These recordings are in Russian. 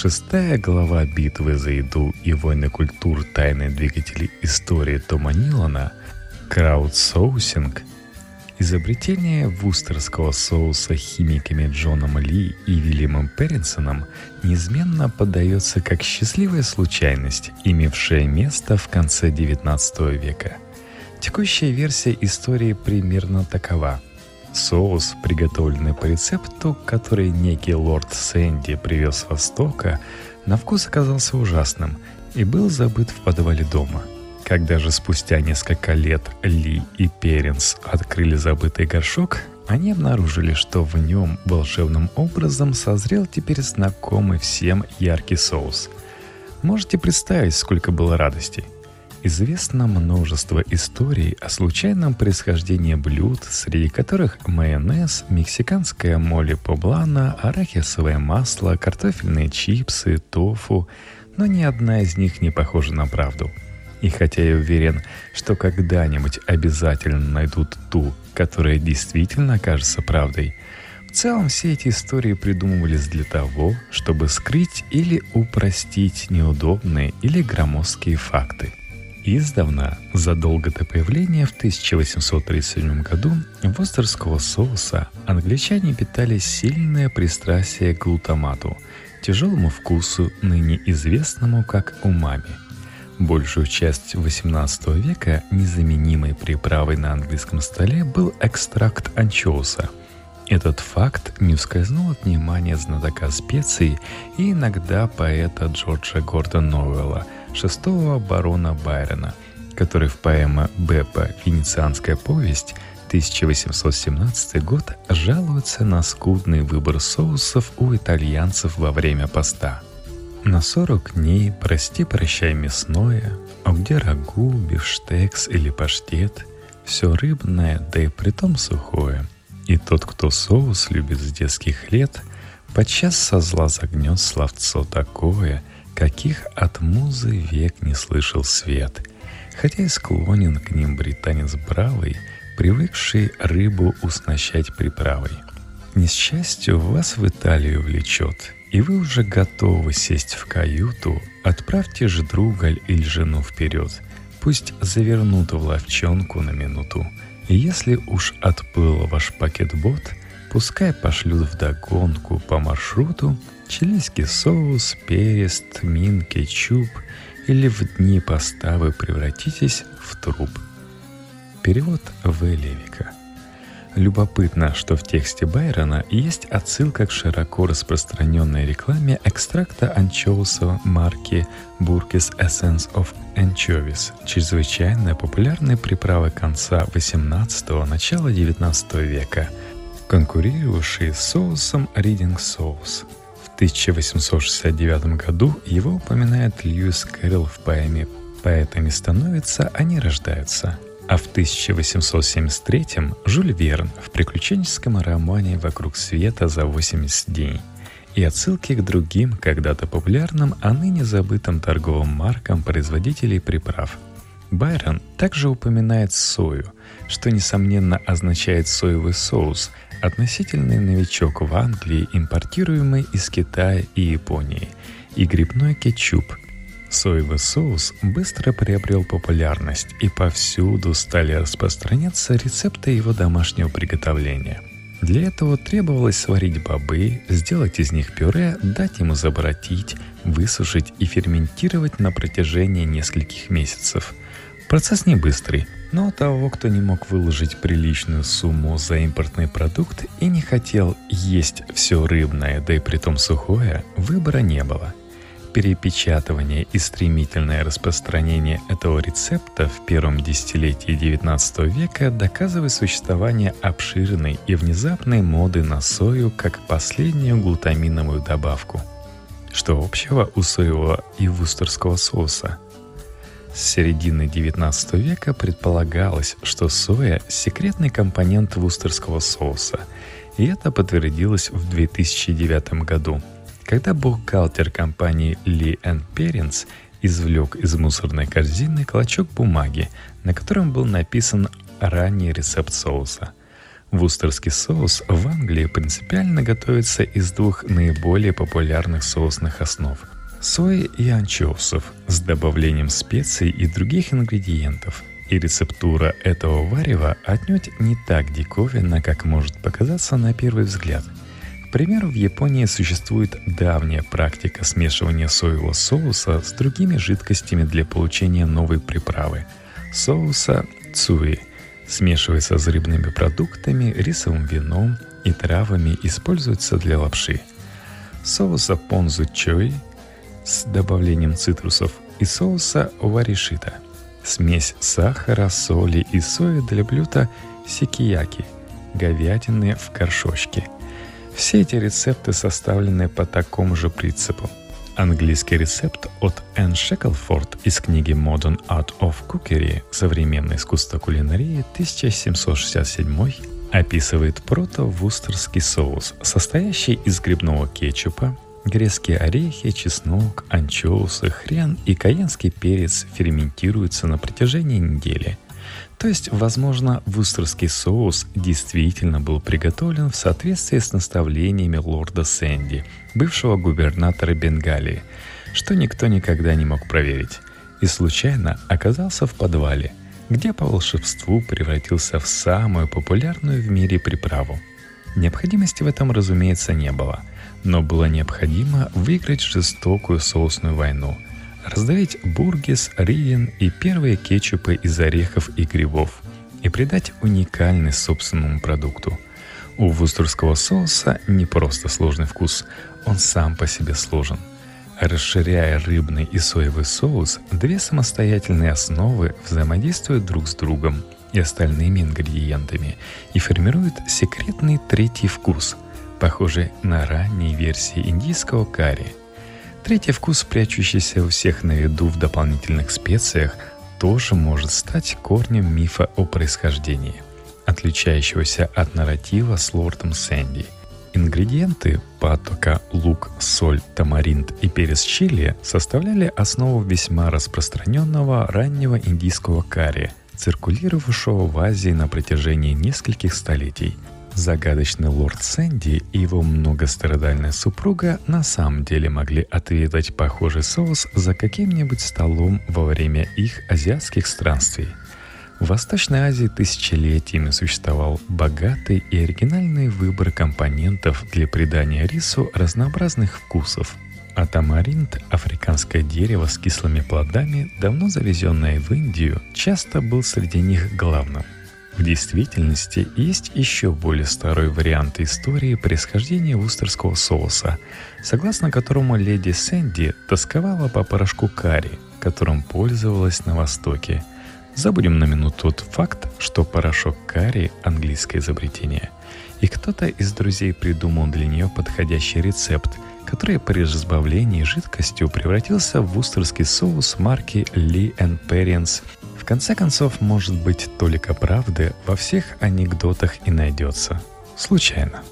Шестая глава битвы за еду и войны культур тайные двигатели истории Тома Нилана «Краудсоусинг» Изобретение вустерского соуса химиками Джоном Ли и Вильямом Перринсом неизменно подается как счастливая случайность, имевшая место в конце XIX века. Текущая версия истории примерно такова. Соус, приготовленный по рецепту, который некий лорд Сэнди привез с Востока, на вкус оказался ужасным и был забыт в подвале дома – когда же спустя несколько лет Ли и Перенс открыли забытый горшок, они обнаружили, что в нем волшебным образом созрел теперь знакомый всем яркий соус. Можете представить, сколько было радостей. Известно множество историй о случайном происхождении блюд, среди которых майонез, мексиканская моли поблана, арахисовое масло, картофельные чипсы, тофу, но ни одна из них не похожа на правду – и хотя я уверен, что когда-нибудь обязательно найдут ту, которая действительно окажется правдой, в целом все эти истории придумывались для того, чтобы скрыть или упростить неудобные или громоздкие факты. Издавна, задолго до появления в 1837 году востерского соуса, англичане питали сильное пристрастие к глутамату, тяжелому вкусу, ныне известному как умами – Большую часть XVIII века незаменимой приправой на английском столе был экстракт анчоуса. Этот факт не ускользнул от внимания знатока специй и иногда поэта Джорджа Гордона Новелла, шестого барона Байрона, который в поэме Беппа «Венецианская повесть» 1817 год жалуется на скудный выбор соусов у итальянцев во время поста – на 40 дней прости-прощай мясное, а где рагу, бифштекс или паштет, все рыбное, да и притом сухое. И тот, кто соус любит с детских лет, подчас со зла загнет словцо такое, каких от музы век не слышал свет. Хотя и склонен к ним британец бравый, привыкший рыбу уснащать приправой. К несчастью, вас в Италию влечет — и вы уже готовы сесть в каюту, отправьте же друга или жену вперед. Пусть завернут в ловчонку на минуту. И если уж отплыл ваш пакетбот, пускай пошлют вдогонку по маршруту чилийский соус, перец, тмин, кетчуп, или в дни поста вы превратитесь в труп. Перевод В. Левика – Любопытно, что в тексте Байрона есть отсылка к широко распространенной рекламе экстракта анчоуса марки Burkis Essence of Anchovies, чрезвычайно популярной приправы конца 18-го, начала 19 века, конкурировавшей с соусом Reading Sauce. В 1869 году его упоминает Льюис Кэрролл в поэме «Поэтами становятся, они рождаются», а в 1873-м Жюль Верн в приключенческом романе «Вокруг света за 80 дней» и отсылки к другим, когда-то популярным, а ныне забытым торговым маркам производителей приправ. Байрон также упоминает сою, что, несомненно, означает соевый соус, относительный новичок в Англии, импортируемый из Китая и Японии, и грибной кетчуп – Соевый соус быстро приобрел популярность, и повсюду стали распространяться рецепты его домашнего приготовления. Для этого требовалось сварить бобы, сделать из них пюре, дать ему заборотить, высушить и ферментировать на протяжении нескольких месяцев. Процесс не быстрый, но того, кто не мог выложить приличную сумму за импортный продукт и не хотел есть все рыбное, да и притом сухое, выбора не было – перепечатывание и стремительное распространение этого рецепта в первом десятилетии XIX века доказывает существование обширной и внезапной моды на сою как последнюю глутаминовую добавку. Что общего у соевого и вустерского соуса? С середины XIX века предполагалось, что соя – секретный компонент вустерского соуса, и это подтвердилось в 2009 году – когда бухгалтер компании Ли Энн Перенс извлек из мусорной корзины клочок бумаги, на котором был написан ранний рецепт соуса. Вустерский соус в Англии принципиально готовится из двух наиболее популярных соусных основ – сои и анчоусов с добавлением специй и других ингредиентов. И рецептура этого варева отнюдь не так диковинна, как может показаться на первый взгляд – к примеру, в Японии существует давняя практика смешивания соевого соуса с другими жидкостями для получения новой приправы – соуса цуи. Смешивается с рыбными продуктами, рисовым вином и травами, используется для лапши. Соуса понзу чой с добавлением цитрусов и соуса варишита – смесь сахара, соли и сои для блюда сикияки – говядины в горшочке – все эти рецепты составлены по такому же принципу. Английский рецепт от Энн Шеклфорд из книги Modern Art of Cookery «Современное искусство кулинарии» 1767 описывает прото-вустерский соус, состоящий из грибного кетчупа, грецкие орехи, чеснок, анчоусы, хрен и каенский перец ферментируются на протяжении недели – то есть, возможно, вустерский соус действительно был приготовлен в соответствии с наставлениями лорда Сэнди, бывшего губернатора Бенгалии, что никто никогда не мог проверить, и случайно оказался в подвале, где по волшебству превратился в самую популярную в мире приправу. Необходимости в этом, разумеется, не было, но было необходимо выиграть жестокую соусную войну – раздавить бургис, риен и первые кетчупы из орехов и грибов и придать уникальность собственному продукту. У вустерского соуса не просто сложный вкус, он сам по себе сложен. Расширяя рыбный и соевый соус, две самостоятельные основы взаимодействуют друг с другом и остальными ингредиентами и формируют секретный третий вкус, похожий на ранние версии индийского карри – Третий вкус, прячущийся у всех на виду в дополнительных специях, тоже может стать корнем мифа о происхождении, отличающегося от нарратива с лордом Сэнди. Ингредиенты патока, лук, соль, тамаринт и перец чили составляли основу весьма распространенного раннего индийского карри, циркулировавшего в Азии на протяжении нескольких столетий – Загадочный лорд Сэнди и его многострадальная супруга на самом деле могли отведать похожий соус за каким-нибудь столом во время их азиатских странствий. В Восточной Азии тысячелетиями существовал богатый и оригинальный выбор компонентов для придания рису разнообразных вкусов. А африканское дерево с кислыми плодами, давно завезенное в Индию, часто был среди них главным – в действительности есть еще более старый вариант истории происхождения вустерского соуса, согласно которому леди Сэнди тосковала по порошку карри, которым пользовалась на Востоке. Забудем на минуту тот факт, что порошок карри – английское изобретение. И кто-то из друзей придумал для нее подходящий рецепт, который при разбавлении жидкостью превратился в вустерский соус марки Lee Perrins конце концов, может быть, толика правды во всех анекдотах и найдется. Случайно.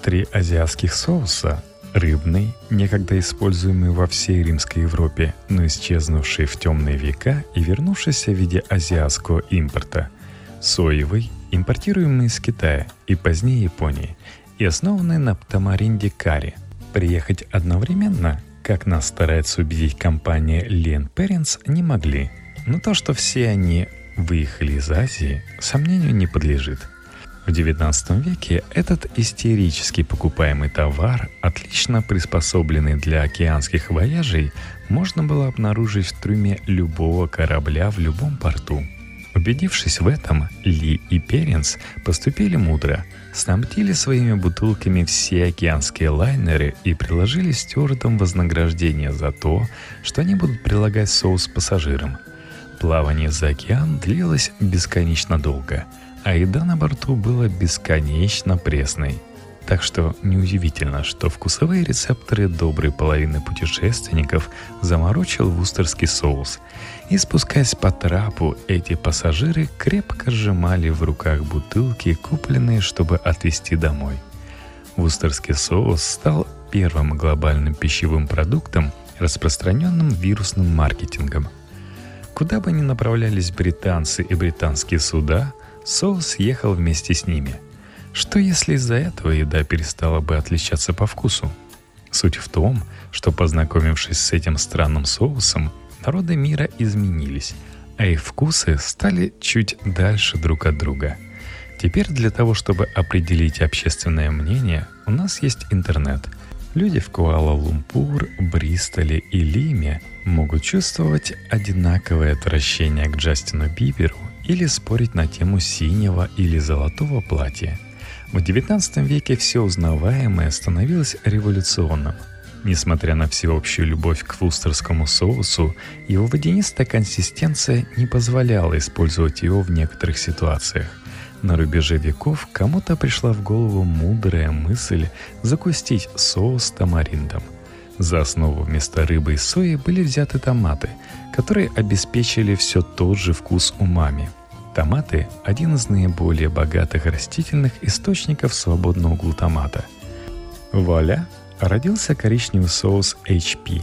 Три азиатских соуса – рыбный, некогда используемый во всей Римской Европе, но исчезнувший в темные века и вернувшийся в виде азиатского импорта, соевый, импортируемый из Китая и позднее Японии, и основанный на тамаринде карри. Приехать одновременно, как нас старается убедить компания Лен Parents, не могли – но то, что все они выехали из Азии, сомнению не подлежит. В XIX веке этот истерически покупаемый товар, отлично приспособленный для океанских вояжей, можно было обнаружить в трюме любого корабля в любом порту. Убедившись в этом, Ли и Перенс поступили мудро, снабдили своими бутылками все океанские лайнеры и приложили стюардам вознаграждение за то, что они будут прилагать соус пассажирам – Плавание за океан длилось бесконечно долго, а еда на борту была бесконечно пресной. Так что неудивительно, что вкусовые рецепторы доброй половины путешественников заморочил вустерский соус. И спускаясь по трапу, эти пассажиры крепко сжимали в руках бутылки, купленные, чтобы отвезти домой. Вустерский соус стал первым глобальным пищевым продуктом, распространенным вирусным маркетингом – Куда бы ни направлялись британцы и британские суда, соус ехал вместе с ними. Что если из-за этого еда перестала бы отличаться по вкусу? Суть в том, что познакомившись с этим странным соусом, народы мира изменились, а их вкусы стали чуть дальше друг от друга. Теперь для того, чтобы определить общественное мнение, у нас есть интернет. Люди в Куала-Лумпур, Бристоле и Лиме могут чувствовать одинаковое отвращение к Джастину Биберу или спорить на тему синего или золотого платья – в XIX веке все узнаваемое становилось революционным. Несмотря на всеобщую любовь к вустерскому соусу, его водянистая консистенция не позволяла использовать его в некоторых ситуациях. На рубеже веков кому-то пришла в голову мудрая мысль закустить соус тамариндом. За основу вместо рыбы и сои были взяты томаты, которые обеспечили все тот же вкус умами – Томаты – один из наиболее богатых растительных источников свободного глутамата. Вуаля! Родился коричневый соус HP.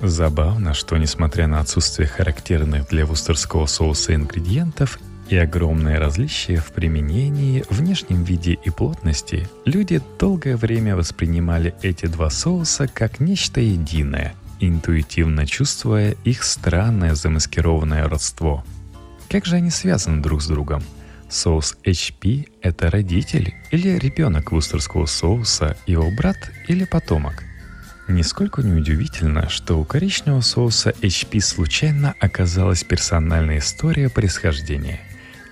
Забавно, что несмотря на отсутствие характерных для вустерского соуса ингредиентов и огромное различие в применении, внешнем виде и плотности, люди долгое время воспринимали эти два соуса как нечто единое, интуитивно чувствуя их странное замаскированное родство – как же они связаны друг с другом? Соус HP – это родитель или ребенок вустерского соуса, его брат или потомок? Нисколько не удивительно, что у коричневого соуса HP случайно оказалась персональная история происхождения.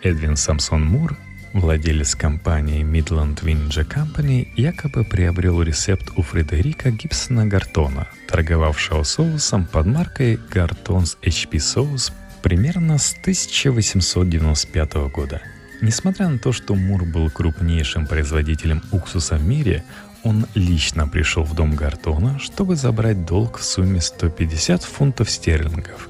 Эдвин Самсон Мур, владелец компании Midland Winja Company, якобы приобрел рецепт у Фредерика Гибсона Гартона, торговавшего соусом под маркой Garton's HP Sauce примерно с 1895 года. Несмотря на то, что Мур был крупнейшим производителем уксуса в мире, он лично пришел в дом Гартона, чтобы забрать долг в сумме 150 фунтов стерлингов.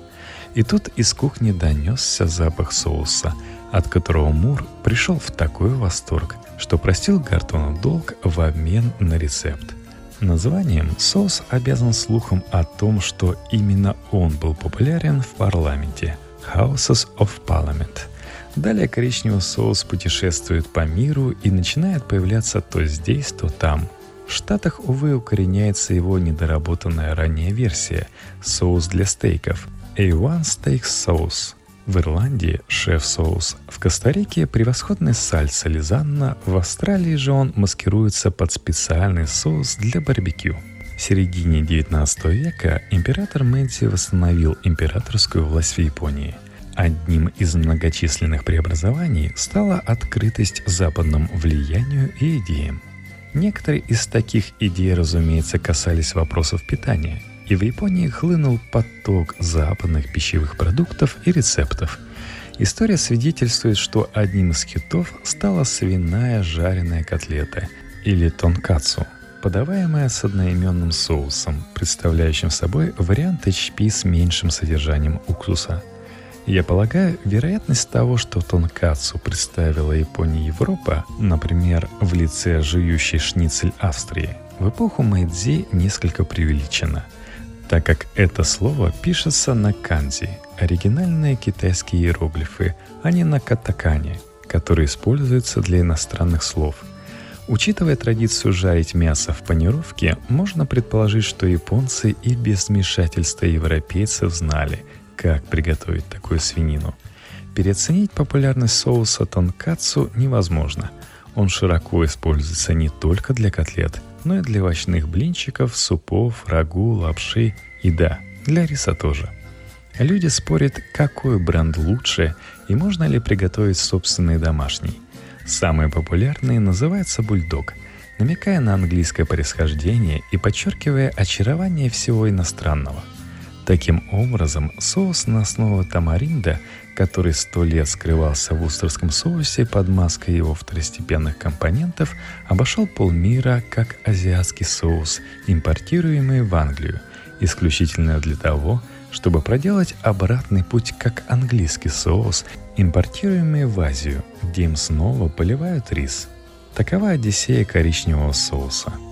И тут из кухни донесся запах соуса, от которого Мур пришел в такой восторг, что простил Гартону долг в обмен на рецепт – Названием соус обязан слухом о том, что именно он был популярен в парламенте Houses of Parliament. Далее коричневый соус путешествует по миру и начинает появляться то здесь, то там. В Штатах, увы, укореняется его недоработанная ранняя версия – соус для стейков – A1 Steak Sauce – в Ирландии – шеф-соус. В Коста-Рике – превосходный сальса лизанна. В Австралии же он маскируется под специальный соус для барбекю. В середине 19 века император Мэйдзи восстановил императорскую власть в Японии. Одним из многочисленных преобразований стала открытость западному влиянию и идеям. Некоторые из таких идей, разумеется, касались вопросов питания – и в Японии хлынул поток западных пищевых продуктов и рецептов. История свидетельствует, что одним из хитов стала свиная жареная котлета или тонкацу, подаваемая с одноименным соусом, представляющим собой вариант HP с меньшим содержанием уксуса. Я полагаю, вероятность того, что тонкацу представила Япония Европа, например, в лице жующей шницель Австрии, в эпоху Мэйдзи несколько преувеличена – так как это слово пишется на канзи, оригинальные китайские иероглифы, а не на катакане, которые используются для иностранных слов. Учитывая традицию жарить мясо в панировке, можно предположить, что японцы и без вмешательства европейцев знали, как приготовить такую свинину. Переоценить популярность соуса тонкацу невозможно. Он широко используется не только для котлет – но и для овощных блинчиков, супов, рагу, лапши и да, для риса тоже. Люди спорят, какой бренд лучше и можно ли приготовить собственный домашний. Самый популярный называется бульдог, намекая на английское происхождение и подчеркивая очарование всего иностранного. Таким образом, соус на основе тамаринда который сто лет скрывался в устерском соусе под маской его второстепенных компонентов, обошел полмира как азиатский соус, импортируемый в Англию, исключительно для того, чтобы проделать обратный путь как английский соус, импортируемый в Азию, где им снова поливают рис. Такова одиссея коричневого соуса –